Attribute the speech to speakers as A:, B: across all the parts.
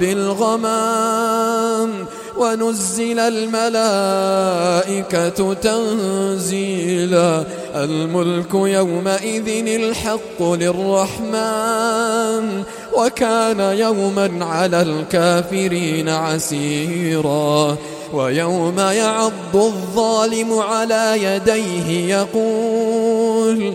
A: بالغمام ونزل الملائكة تنزيلا. الملك يومئذ الحق للرحمن وكان يوما على الكافرين عسيرا. ويوم يعض الظالم على يديه يقول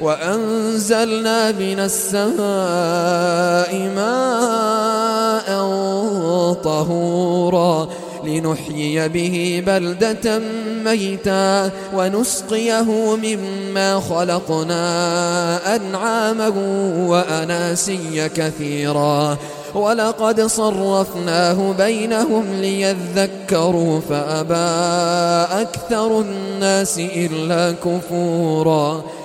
A: وأنزلنا من السماء ماء طهورا لنحيي به بلدة ميتا ونسقيه مما خلقنا أنعاما وأناسيا كثيرا ولقد صرفناه بينهم ليذكروا فأبى أكثر الناس إلا كفورا